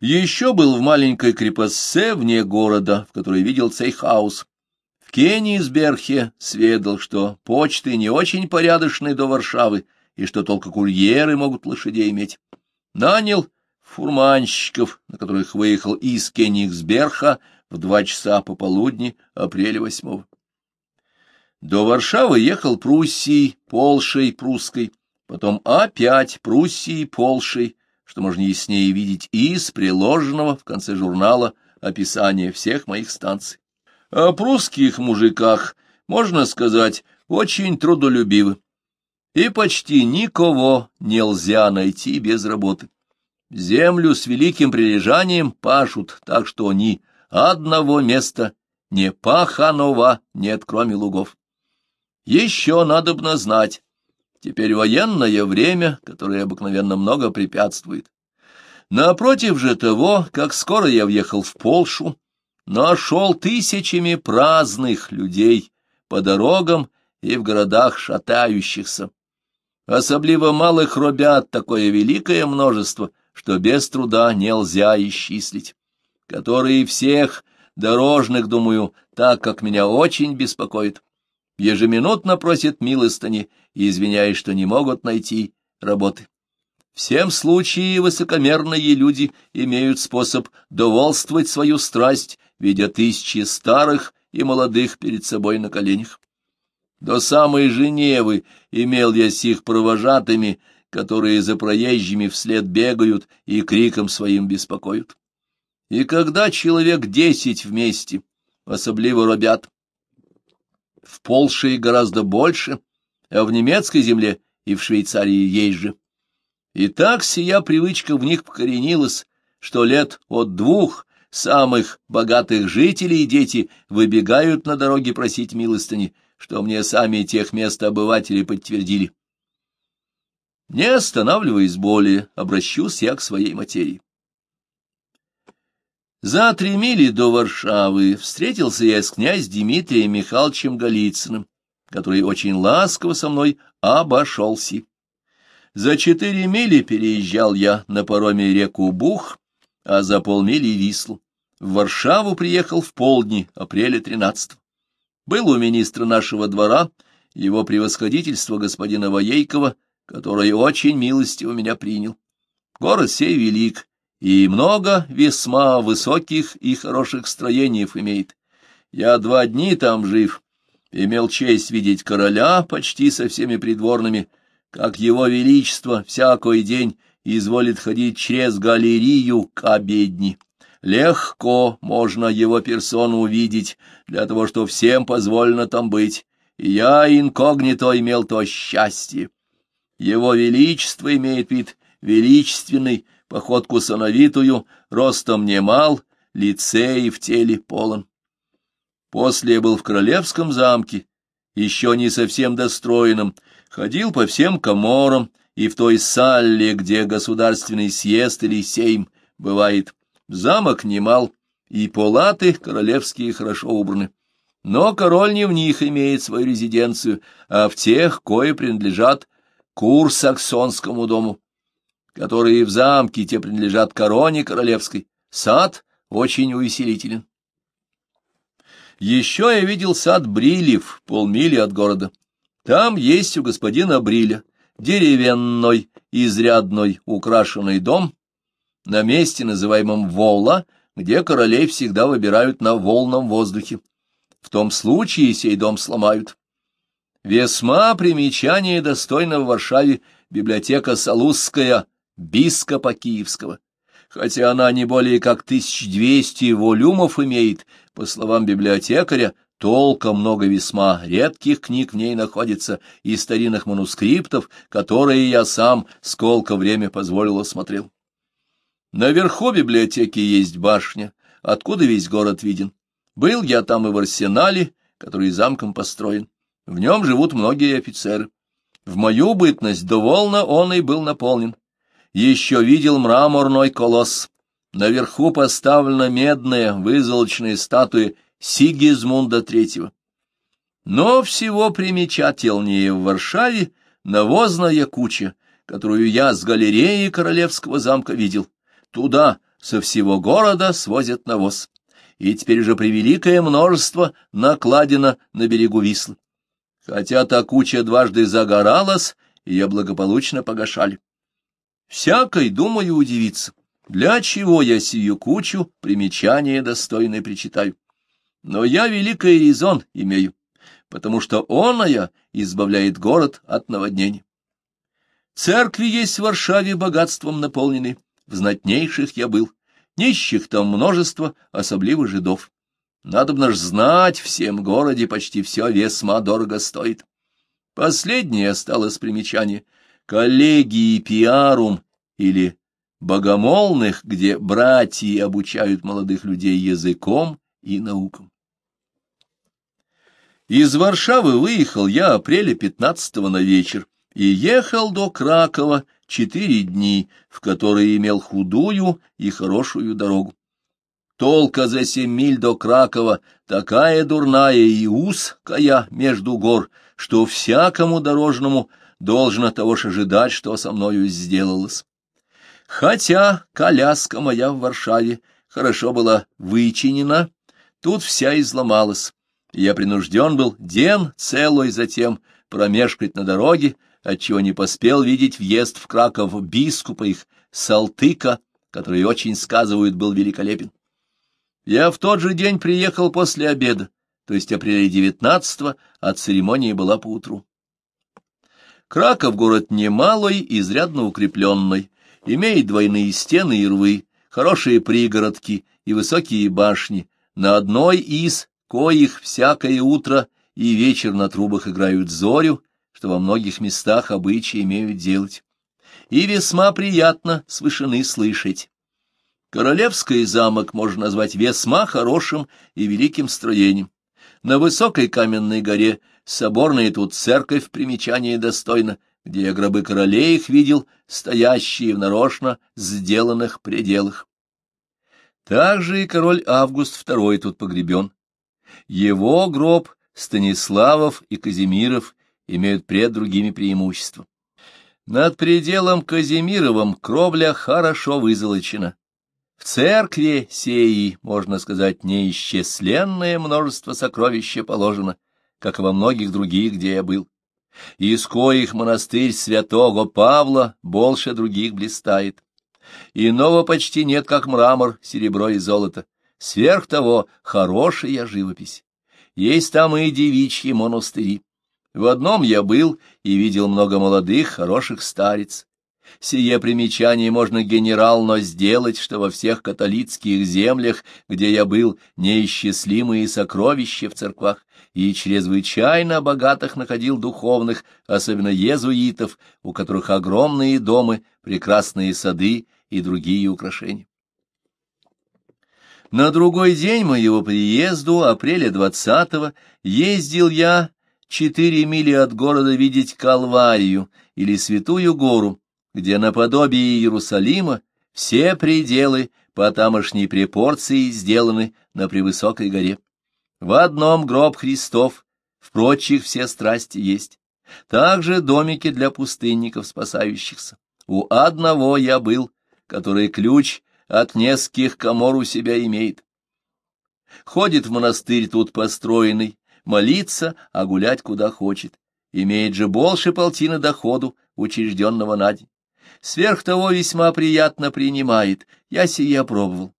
Еще был в маленькой крепостце вне города, в которой видел Цейхаус. В Кенигсберге сведал, что почты не очень порядочны до Варшавы, и что только курьеры могут лошадей иметь. Нанял фурманщиков, на которых выехал из Кенигсберха в два часа пополудни апреля восьмого. До Варшавы ехал Пруссией, Польшей, Прусской, потом опять Пруссией, Полшей, что можно яснее видеть из приложенного в конце журнала описания всех моих станций. О прусских мужиках, можно сказать, очень трудолюбивы, и почти никого нельзя найти без работы. Землю с великим прилежанием пашут, так что ни одного места не паханова нет, кроме лугов. Еще надобно знать, теперь военное время, которое обыкновенно много препятствует. Напротив же того, как скоро я въехал в Полшу, нашел тысячами праздных людей по дорогам и в городах шатающихся. Особливо малых робят такое великое множество, что без труда нельзя исчислить, которые всех дорожных, думаю, так как меня очень беспокоит ежеминутно просят милостыни и извиняясь, что не могут найти работы. Всем случае высокомерные люди имеют способ доволствовать свою страсть, видя тысячи старых и молодых перед собой на коленях. До самой Женевы имел я сих провожатыми, которые за проезжими вслед бегают и криком своим беспокоят. И когда человек десять вместе, особливо робят, в Польше гораздо больше, а в немецкой земле и в Швейцарии есть же. И так сия привычка в них покоренилась, что лет от двух самых богатых жителей и дети выбегают на дороге просить милостыни, что мне сами тех мест обыватели подтвердили. Не останавливаясь более, обращусь я к своей материи. За три мили до Варшавы встретился я с князь Дмитрием Михайловичем Голицыным, который очень ласково со мной обошелся. За четыре мили переезжал я на пароме реку Бух, а за полмили — Вислу. В Варшаву приехал в полдни, апреля 13 -го. Был у министра нашего двора его превосходительство господина Воейкова, который очень милостиво меня принял. Город сей велик, и много весьма высоких и хороших строений имеет. Я два дни там жив, имел честь видеть короля почти со всеми придворными, как его величество всякий день изволит ходить через галерею к обедни. Легко можно его персону увидеть, для того, что всем позволено там быть, я инкогнито имел то счастье. Его величество имеет вид величественный, походку сановитую, ростом немал, лицей в теле полон. После был в королевском замке, еще не совсем достроенном, ходил по всем коморам и в той салле, где государственный съезд или сейм бывает. Замок немал, и палаты королевские хорошо убраны. Но король не в них имеет свою резиденцию, а в тех, кое принадлежат Курсаксонскому дому которые в замке те принадлежат короне королевской. Сад очень увеселителен. Еще я видел сад Брилев, полмили от города. Там есть у господина Бриля деревянный, изрядной, украшенный дом на месте, называемом Вола, где королей всегда выбирают на волном воздухе. В том случае сей дом сломают. Весьма примечание достойно в Варшаве библиотека Салузская бископа Киевского. Хотя она не более как 1200 волюмов имеет, по словам библиотекаря, толком много весьма редких книг в ней находится и старинных манускриптов, которые я сам сколько время позволил осмотрел. Наверху библиотеки есть башня, откуда весь город виден. Был я там и в арсенале, который замком построен. В нем живут многие офицеры. В мою бытность довольно он и был наполнен еще видел мраморной колосс. Наверху поставлена медная вызолочная статуя Сигизмунда III. Но всего примечательнее в Варшаве навозная куча, которую я с галереи Королевского замка видел. Туда со всего города свозят навоз, и теперь уже превеликое множество накладено на берегу Вислы. Хотя та куча дважды загоралась, ее благополучно погашали. Всякой, думаю, удивиться, для чего я сию кучу примечания достойное причитаю. Но я великий резон имею, потому что оная избавляет город от наводнений. Церкви есть в Варшаве богатством наполнены, в знатнейших я был, нищих там множество, особливо жидов. Надо ж знать, в всем городе почти все весьма дорого стоит. Последнее осталось примечание. Коллегии пиарум или богомолных, где братья обучают молодых людей языком и наукам. Из Варшавы выехал я апреля 15 на вечер и ехал до Кракова четыре дни, в которые имел худую и хорошую дорогу. Толка за семь миль до Кракова такая дурная и узкая между гор, что всякому дорожному должно того же ожидать, что со мною сделалось. Хотя коляска моя в Варшаве хорошо была вычинена, тут вся изломалась. Я принужден был день целый затем промешкать на дороге, отчего не поспел видеть въезд в Краков бискупа их, Салтыка, который, очень сказывают, был великолепен. Я в тот же день приехал после обеда, то есть апреля девятнадцатого, а церемония была поутру. Краков город немалый, изрядно укрепленный, имеет двойные стены и рвы, хорошие пригородки и высокие башни, на одной из коих всякое утро и вечер на трубах играют зорю, что во многих местах обычаи имеют делать. И весьма приятно с вышины слышать. Королевский замок можно назвать весьма хорошим и великим строением. На высокой каменной горе соборная тут церковь примечания достойна, где я гробы королей их видел, стоящие в нарочно сделанных пределах. Также и король Август II тут погребен. Его гроб Станиславов и Казимиров имеют пред другими преимущества. Над пределом Казимировым кровля хорошо вызолочена. В церкви сеи, можно сказать, неисчисленное множество сокровища положено, как и во многих других, где я был. Из коих монастырь святого Павла больше других блистает. Иного почти нет, как мрамор, серебро и золото. Сверх того, хорошая живопись. Есть там и девичьи монастыри. В одном я был и видел много молодых, хороших старец. Сие примечание можно генерално сделать, что во всех католицких землях, где я был, неисчислимые сокровища в церквах, и чрезвычайно богатых находил духовных, особенно езуитов, у которых огромные дома, прекрасные сады и другие украшения. На другой день моего приезду, апреля двадцатого, ездил я четыре мили от города видеть Калварию или Святую Гору, где наподобие Иерусалима все пределы по тамошней пропорции сделаны на превысокой горе. В одном гроб Христов, в прочих все страсти есть. Также домики для пустынников, спасающихся. У одного я был, который ключ от нескольких комор у себя имеет. Ходит в монастырь тут построенный, молиться, а гулять куда хочет. Имеет же больше полтины доходу, учрежденного на день. Сверх того весьма приятно принимает, я сие пробовал.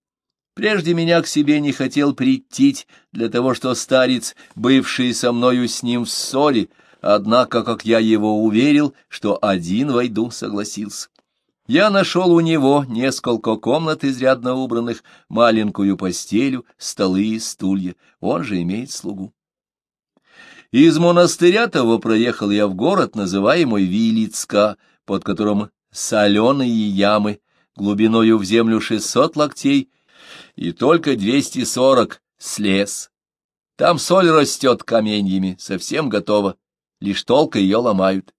Прежде меня к себе не хотел прийти, для того, что старец, бывший со мною с ним в ссоре, однако, как я его уверил, что один войду, согласился. Я нашел у него несколько комнат изрядно убранных, маленькую постелю, столы и стулья, он же имеет слугу. Из монастыря того проехал я в город, называемый Вилицка, под которым соленые ямы, глубиною в землю шестьсот локтей, и только двести сорок слез. Там соль растет каменьями, совсем готова, лишь толко ее ломают.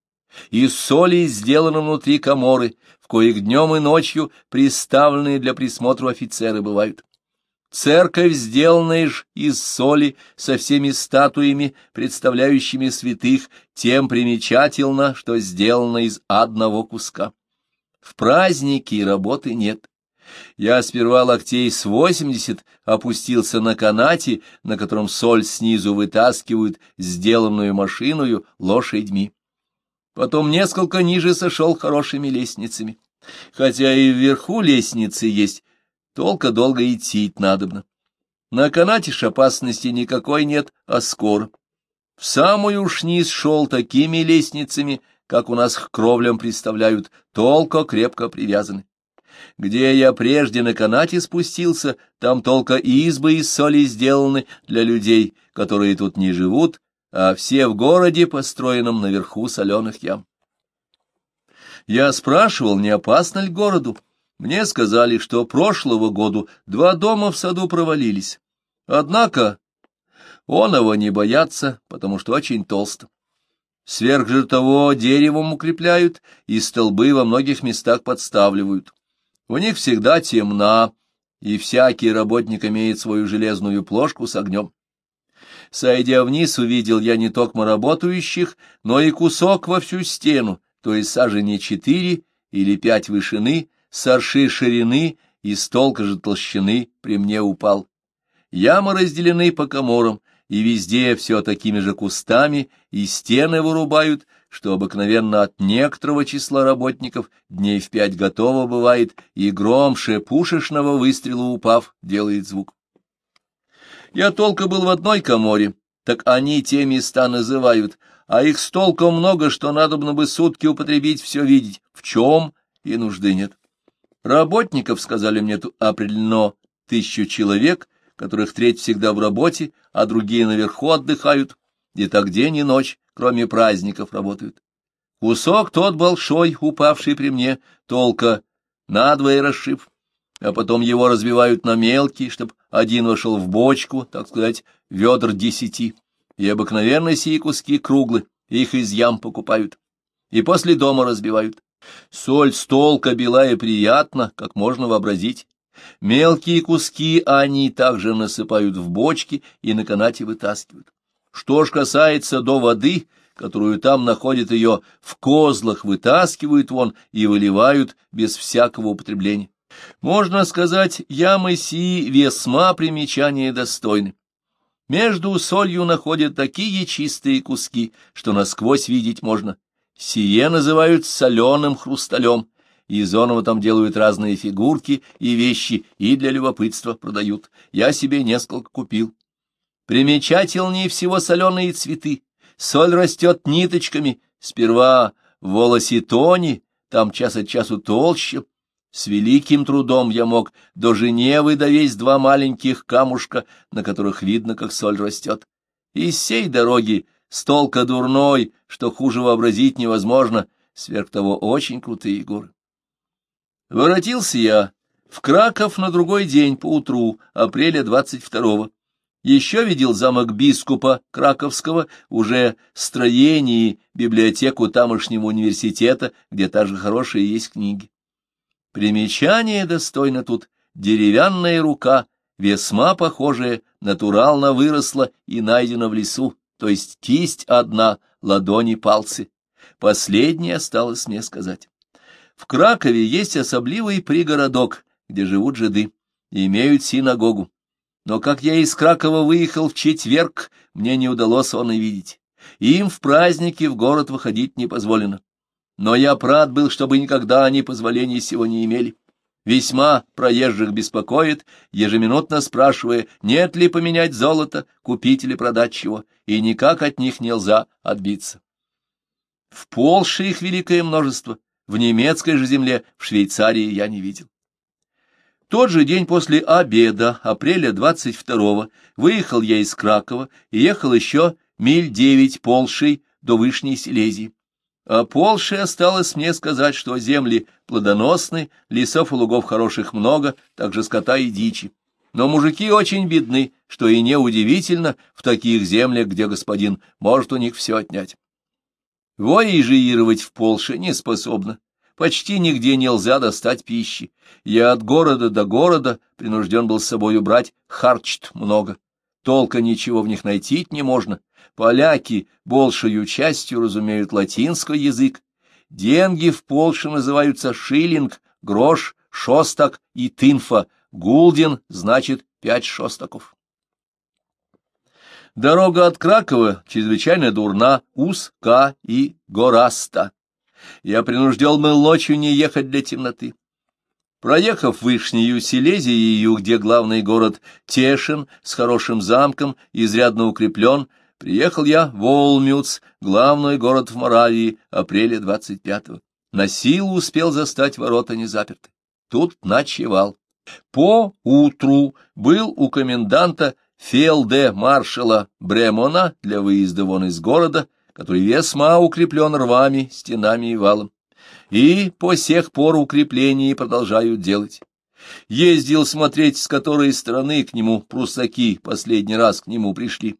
Из соли сделаны внутри коморы, в коих днем и ночью приставленные для присмотра офицеры бывают. Церковь, сделанная ж из соли, со всеми статуями, представляющими святых, тем примечательно, что сделана из одного куска. В праздники работы нет. Я сперва локтей с восемьдесят опустился на канате, на котором соль снизу вытаскивают сделанную машиною лошадьми. Потом несколько ниже сошел хорошими лестницами. Хотя и вверху лестницы есть, только долго идти надобно. На канате ж опасности никакой нет, а скоро. В самую уж низ шел такими лестницами, как у нас к кровлям представляют, только крепко привязаны. Где я прежде на канате спустился, там только избы из соли сделаны для людей, которые тут не живут, а все в городе, построенном наверху соленых ям. Я спрашивал, не опасно ли городу. Мне сказали, что прошлого году два дома в саду провалились. Однако он его не боятся, потому что очень толсто. Сверх же того деревом укрепляют и столбы во многих местах подставливают. У них всегда темна, и всякий работник имеет свою железную плошку с огнем. Сойдя вниз, увидел я не только работающих, но и кусок во всю стену, то есть сажени четыре или пять вышины, сорши ширины и столка же толщины при мне упал. Ямы разделены по коморам, и везде все такими же кустами, и стены вырубают, что обыкновенно от некоторого числа работников дней в пять готово бывает, и громше пушечного выстрела упав делает звук. Я толко был в одной коморе, так они те места называют, а их столько много, что надобно бы сутки употребить все видеть, в чем и нужды нет. Работников, сказали мне, определено тысячу человек, которых треть всегда в работе, а другие наверху отдыхают, и так день и ночь, кроме праздников, работают. Кусок тот большой, упавший при мне, толка надвое расшиб, а потом его разбивают на мелкие, чтоб один вошел в бочку, так сказать, ведр десяти, и обыкновенно сии куски круглы, их из ям покупают, и после дома разбивают. Соль столка бела и приятна, как можно вообразить, Мелкие куски они также насыпают в бочки и на канате вытаскивают. Что ж касается до воды, которую там находят ее, в козлах вытаскивают вон и выливают без всякого употребления. Можно сказать, ямы сии весьма примечания достойны. Между солью находят такие чистые куски, что насквозь видеть можно. Сие называют соленым хрусталем, из оного там делают разные фигурки и вещи, и для любопытства продают. Я себе несколько купил. Примечательнее всего соленые цветы. Соль растет ниточками, сперва в волосе тони, там час от часу толще. С великим трудом я мог до Женевы довесть два маленьких камушка, на которых видно, как соль растет. Из сей дороги столка дурной, что хуже вообразить невозможно, сверх того очень крутые горы. Воротился я в Краков на другой день поутру, апреля двадцать второго. Еще видел замок бискупа Краковского, уже строение и библиотеку тамошнего университета, где также хорошие есть книги. Примечание достойно тут деревянная рука, весьма похожая, натурально выросла и найдена в лесу, то есть кисть одна, ладони пальцы. Последнее осталось мне сказать. В Кракове есть особливый пригородок, где живут жиды, и имеют синагогу. Но как я из Кракова выехал в четверг, мне не удалось он и видеть. Им в праздники в город выходить не позволено. Но я прад был, чтобы никогда они позволения сего не имели. Весьма проезжих беспокоит, ежеминутно спрашивая, нет ли поменять золото, купить или продать чего, и никак от них нельзя отбиться. В Польше их великое множество, в немецкой же земле, в Швейцарии, я не видел. Тот же день после обеда, апреля 22-го, выехал я из Кракова и ехал еще миль девять полшей до Вышней Силезии. А Полше осталось мне сказать, что земли плодоносны, лесов и лугов хороших много, также скота и дичи. Но мужики очень бедны, что и неудивительно в таких землях, где господин может у них все отнять. Воежировать в Полше не способна. Почти нигде нельзя достать пищи. Я от города до города принужден был с собой убрать харчт много. Толка ничего в них найти не можно. Поляки большую частью разумеют латинский язык. Деньги в Польше называются шиллинг, грош, шостак и тынфа, гулдин значит пять шостаков. Дорога от Кракова чрезвычайно дурна, узка и гораста. Я принужден был ночью не ехать для темноты. Проехав Вышнюю Силезию, где главный город Тешин с хорошим замком, изрядно укреплен, приехал я в Олмюц, главный город в Моравии, апреля 25-го. На силу успел застать ворота незаперты. Тут ночевал. По утру был у коменданта фелде маршала Бремона для выезда вон из города, который весьма укреплен рвами, стенами и валом. И по сих пор укрепления продолжают делать. Ездил смотреть, с которой стороны к нему прусаки последний раз к нему пришли.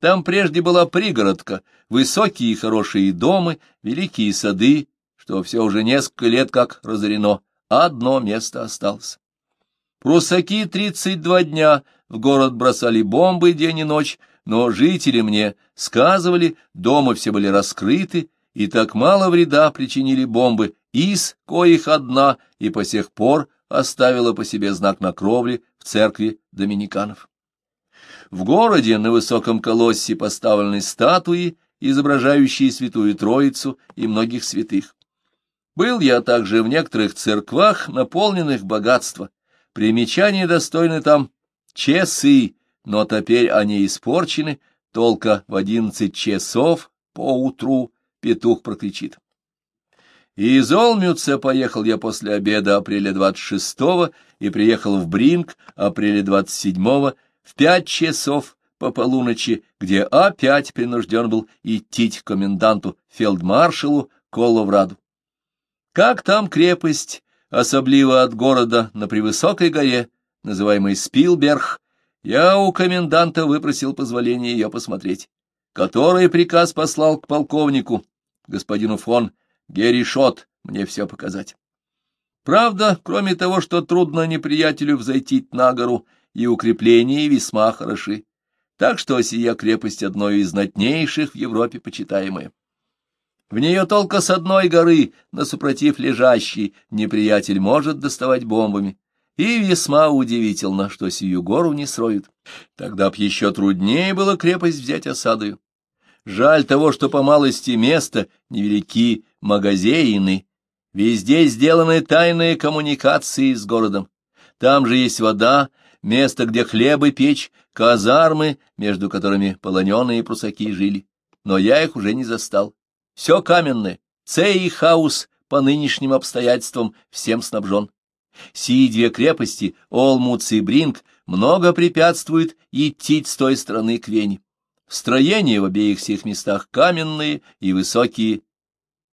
Там прежде была пригородка, высокие и хорошие дома, великие сады, что все уже несколько лет как разорено, одно место осталось. Прусаки тридцать два дня в город бросали бомбы день и ночь, но жители мне сказывали, дома все были раскрыты, и так мало вреда причинили бомбы, из коих одна и по сих пор оставила по себе знак на кровле в церкви доминиканов. В городе на высоком колоссе поставлены статуи, изображающие Святую Троицу и многих святых. Был я также в некоторых церквах, наполненных богатства, Примечания достойны там часы, но теперь они испорчены, только в одиннадцать часов поутру петух прокричит. Из Олмюца поехал я после обеда апреля 26-го и приехал в Бринг апреля 27-го в пять часов по полуночи, где опять принужден был идти к коменданту фельдмаршалу Коловраду. Как там крепость, особливо от города на превысокой горе, называемой Спилберг, я у коменданта выпросил позволение ее посмотреть, который приказ послал к полковнику, господину фон Геришот, мне все показать. Правда, кроме того, что трудно неприятелю взойти на гору, и укрепления весьма хороши, так что сия крепость одной из знатнейших в Европе почитаемая. В нее только с одной горы, на супротив лежащей, неприятель может доставать бомбами. И весьма удивительно, что сию гору не сроют. Тогда б еще труднее было крепость взять осадою. Жаль того, что по малости места невелики магазеины. Везде сделаны тайные коммуникации с городом. Там же есть вода, место, где хлебы печь, казармы, между которыми полоненые прусаки жили. Но я их уже не застал. Все каменное, цей хаус по нынешним обстоятельствам всем снабжен. Сии две крепости, Олмуц и Бринг, много препятствуют идти с той стороны к Вене. Строения в обеих сих местах каменные и высокие,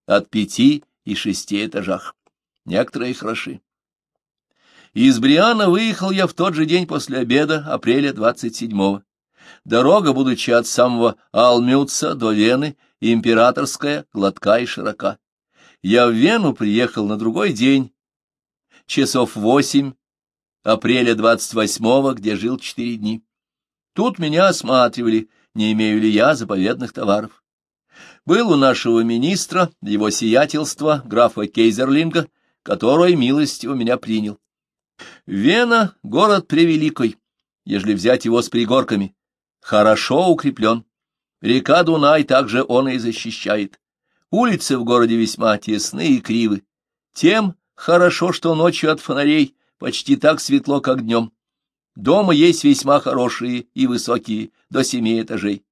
от пяти и шести этажах. Некоторые хороши. Из Бриана выехал я в тот же день после обеда, апреля 27-го. Дорога, будучи от самого Алмюца до Вены, императорская, гладка и широка. Я в Вену приехал на другой день, часов восемь, апреля двадцать восьмого, где жил четыре дни. Тут меня осматривали, не имею ли я заповедных товаров. Был у нашего министра, его сиятельства, графа Кейзерлинга, который милостиво меня принял. Вена — город превеликой, ежели взять его с пригорками, хорошо укреплен. Река Дунай также он и защищает. Улицы в городе весьма тесны и кривы. Тем хорошо, что ночью от фонарей почти так светло, как днем. Дома есть весьма хорошие и высокие, до семи этажей.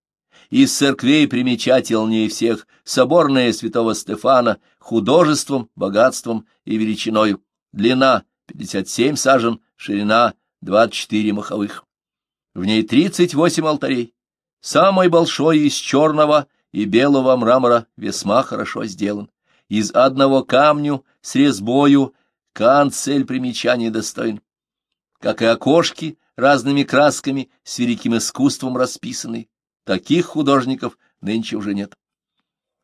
Из церквей примечательнее всех соборная святого Стефана художеством, богатством и величиною. Длина — 57 сажен, ширина — 24 маховых. В ней 38 алтарей. Самый большой из черного и белого мрамора весьма хорошо сделан. Из одного камню с резьбою канцель примечаний достоин. Как и окошки разными красками с великим искусством расписаны. Таких художников нынче уже нет.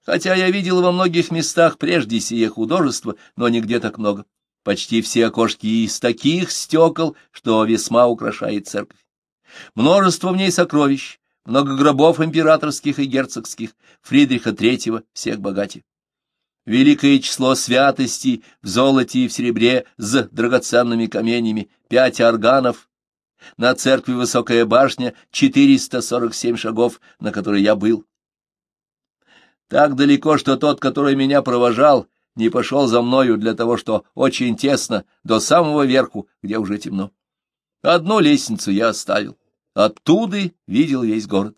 Хотя я видел во многих местах прежде сие художество, но нигде так много. Почти все окошки из таких стекол, что весьма украшает церковь. Множество в ней сокровищ, много гробов императорских и герцогских, Фридриха Третьего, всех богати. Великое число святостей в золоте и в серебре с драгоценными каменями, пять органов, на церкви высокая башня, 447 шагов, на которой я был. Так далеко, что тот, который меня провожал, не пошел за мною для того, что очень тесно, до самого верху, где уже темно. Одну лестницу я оставил. Оттуда видел весь город.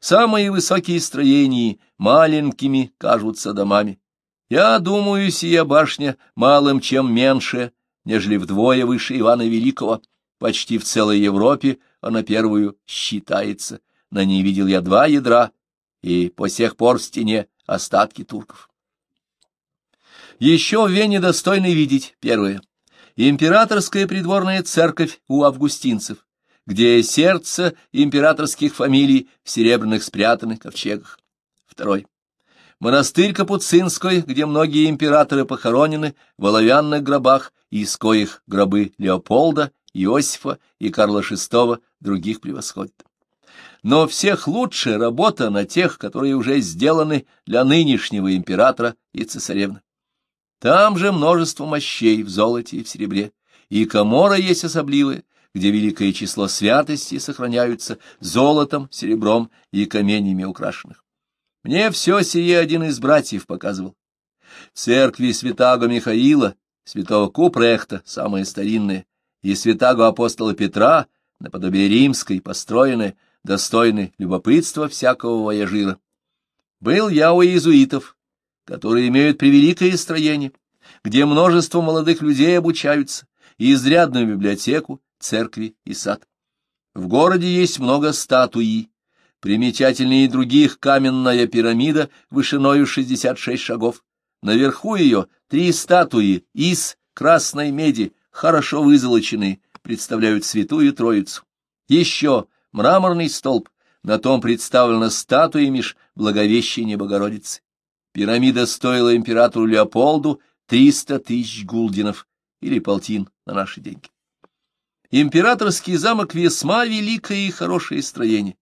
Самые высокие строения маленькими кажутся домами. Я думаю, сия башня малым чем меньше, нежели вдвое выше Ивана Великого. Почти в целой Европе она первую считается. На ней видел я два ядра, и по сих пор в стене остатки турков. Еще в Вене достойно видеть первое. Императорская придворная церковь у августинцев, где сердце императорских фамилий в серебряных спрятанных ковчегах. Второй. Монастырь Капуцинской, где многие императоры похоронены в оловянных гробах, из коих гробы Леополда, Иосифа и Карла VI других превосходят. Но всех лучше работа на тех, которые уже сделаны для нынешнего императора и цесаревны. Там же множество мощей в золоте и в серебре, и комора есть особливая, где великое число святостей сохраняются золотом, серебром и каменями украшенных. Мне все сие один из братьев показывал. Церкви святаго Михаила, святого Купрехта, самые старинные, и святаго апостола Петра, наподобие римской, построенные, достойны любопытства всякого вояжира. Был я у иезуитов, которые имеют превеликое строение, где множество молодых людей обучаются, и изрядную библиотеку, церкви и сад. В городе есть много статуи, примечательнее других каменная пирамида вышиною 66 шагов. Наверху ее три статуи из красной меди, хорошо вызолоченные, представляют святую Троицу. Еще мраморный столб, на том представлена статуя меж Благовещения Богородицы. Пирамида стоила императору Леополду триста тысяч гулдинов или полтин на наши деньги. Императорский замок весьма великое и хорошее строение.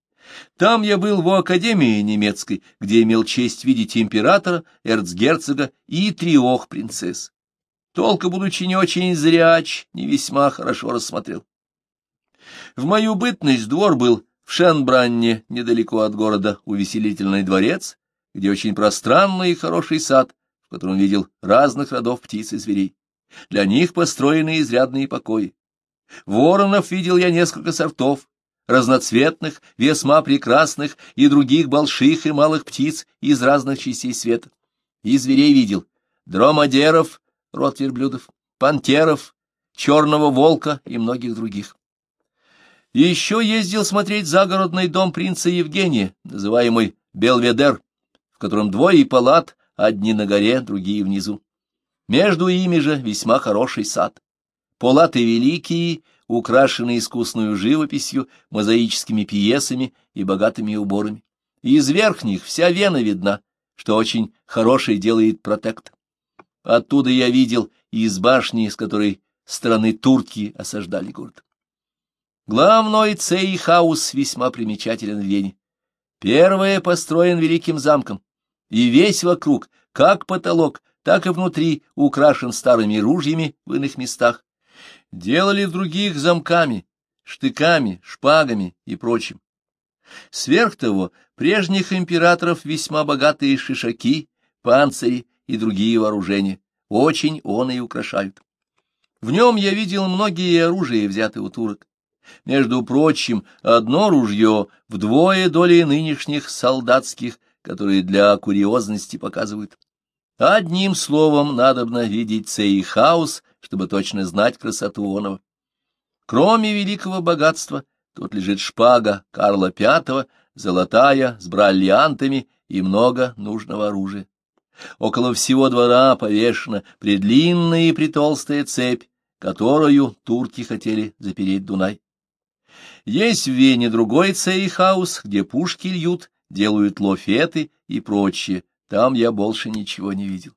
Там я был в Академии немецкой, где имел честь видеть императора, эрцгерцога и трех принцесс. Толка, будучи не очень зряч, не весьма хорошо рассмотрел. В мою бытность двор был в Шенбранне, недалеко от города, увеселительный дворец, где очень пространный и хороший сад, в котором видел разных родов птиц и зверей. Для них построены изрядные покои. Воронов видел я несколько сортов, разноцветных, весьма прекрасных и других больших и малых птиц из разных частей света. И зверей видел дромадеров, род верблюдов, пантеров, черного волка и многих других. Еще ездил смотреть загородный дом принца Евгения, называемый Белведер, в котором двое палат, одни на горе, другие внизу. Между ими же весьма хороший сад. Палаты великие, украшенные искусную живописью, мозаическими пьесами и богатыми уборами. из верхних вся вена видна, что очень хороший делает протект. Оттуда я видел и из башни, с которой страны турки осаждали город. Главной цей-хаус весьма примечателен в Вене. Первое построен великим замком, и весь вокруг, как потолок, так и внутри, украшен старыми ружьями в иных местах. Делали других замками, штыками, шпагами и прочим. Сверх того, прежних императоров весьма богатые шишаки, панцири и другие вооружения, очень он и украшают. В нем я видел многие оружия, взятые у турок. Между прочим, одно ружье вдвое доли нынешних солдатских, которые для курьезности показывают. Одним словом, надобно видеть цей хаос, чтобы точно знать красоту оного. Кроме великого богатства, тут лежит шпага Карла V, золотая, с бриллиантами и много нужного оружия. Около всего двора повешена предлинная и притолстая цепь, которую турки хотели запереть Дунай. Есть в Вене другой цейхаус, где пушки льют, делают лофеты и прочее. Там я больше ничего не видел.